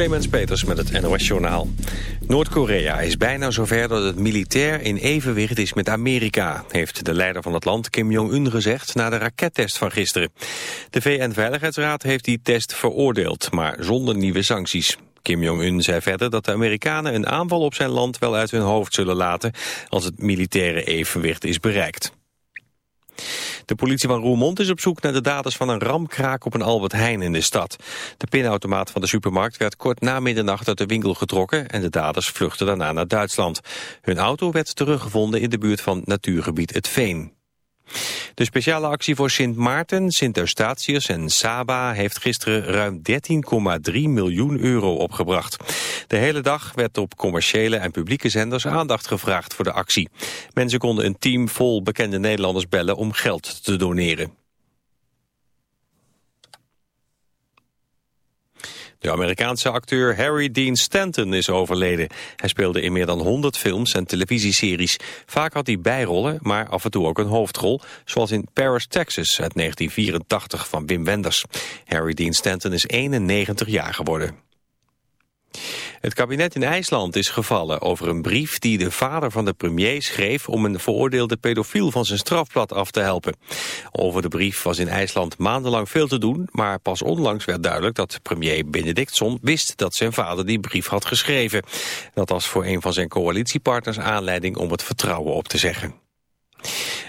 Clemens Peters met het NOS Journaal. Noord-Korea is bijna zover dat het militair in evenwicht is met Amerika... heeft de leider van het land Kim Jong-un gezegd na de rakettest van gisteren. De VN-veiligheidsraad heeft die test veroordeeld, maar zonder nieuwe sancties. Kim Jong-un zei verder dat de Amerikanen een aanval op zijn land wel uit hun hoofd zullen laten... als het militaire evenwicht is bereikt. De politie van Roermond is op zoek naar de daders van een ramkraak op een Albert Heijn in de stad. De pinautomaat van de supermarkt werd kort na middernacht uit de winkel getrokken en de daders vluchtten daarna naar Duitsland. Hun auto werd teruggevonden in de buurt van natuurgebied Het Veen. De speciale actie voor Sint Maarten, Sint Eustatius en Saba heeft gisteren ruim 13,3 miljoen euro opgebracht. De hele dag werd op commerciële en publieke zenders aandacht gevraagd voor de actie. Mensen konden een team vol bekende Nederlanders bellen om geld te doneren. De Amerikaanse acteur Harry Dean Stanton is overleden. Hij speelde in meer dan 100 films en televisieseries. Vaak had hij bijrollen, maar af en toe ook een hoofdrol, zoals in Paris, Texas uit 1984 van Wim Wenders. Harry Dean Stanton is 91 jaar geworden. Het kabinet in IJsland is gevallen over een brief die de vader van de premier schreef om een veroordeelde pedofiel van zijn strafblad af te helpen. Over de brief was in IJsland maandenlang veel te doen, maar pas onlangs werd duidelijk dat premier Benedictson wist dat zijn vader die brief had geschreven. Dat was voor een van zijn coalitiepartners aanleiding om het vertrouwen op te zeggen.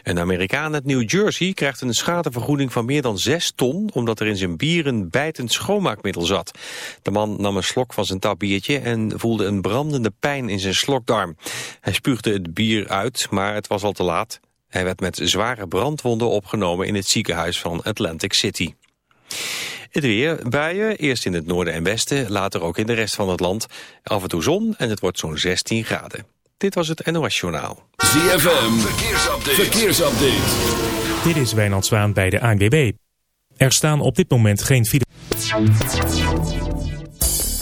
Een Amerikaan uit New Jersey krijgt een schadevergoeding van meer dan 6 ton... omdat er in zijn bier een bijtend schoonmaakmiddel zat. De man nam een slok van zijn tapbiertje en voelde een brandende pijn in zijn slokdarm. Hij spuugde het bier uit, maar het was al te laat. Hij werd met zware brandwonden opgenomen in het ziekenhuis van Atlantic City. Het weer, buien, eerst in het noorden en westen, later ook in de rest van het land. Af en toe zon en het wordt zo'n 16 graden. Dit was het NOS Journaal. ZFM, verkeersupdate. verkeersupdate. Dit is Wijnand Zwaan bij de ANWB. Er staan op dit moment geen file.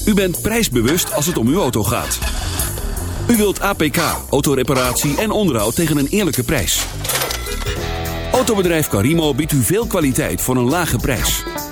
U bent prijsbewust als het om uw auto gaat. U wilt APK, autoreparatie en onderhoud tegen een eerlijke prijs. Autobedrijf Carimo biedt u veel kwaliteit voor een lage prijs.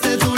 desde tu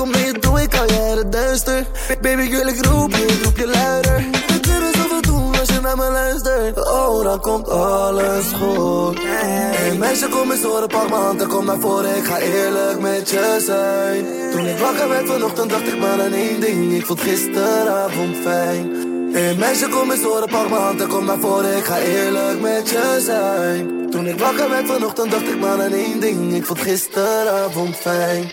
Kom mee, doe ik al jaren duister. Baby, girl, ik roep je, ik roep je luider. We kunnen zoveel doen als je naar me luistert. Oh, dan komt alles goed. Hey, meisje, kom eens horen, pak m'n hand en kom naar voren. Ik ga eerlijk met je zijn. Toen ik wakker werd vanochtend, dacht ik maar aan één ding. Ik vond gisteravond fijn. Hey, meisje, kom eens horen, pak m'n hand en kom naar voren. Ik ga eerlijk met je zijn. Toen ik wakker werd vanochtend, dacht ik maar aan één ding. Ik vond gisteravond fijn.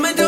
me do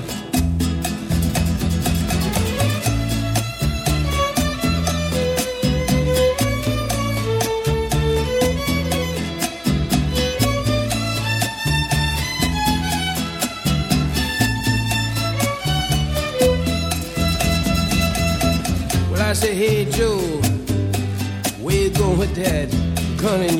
show. Way go with that gun in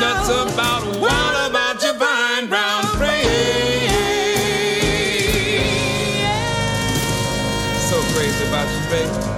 nuts about what about your vine brown praise? So crazy about you, baby.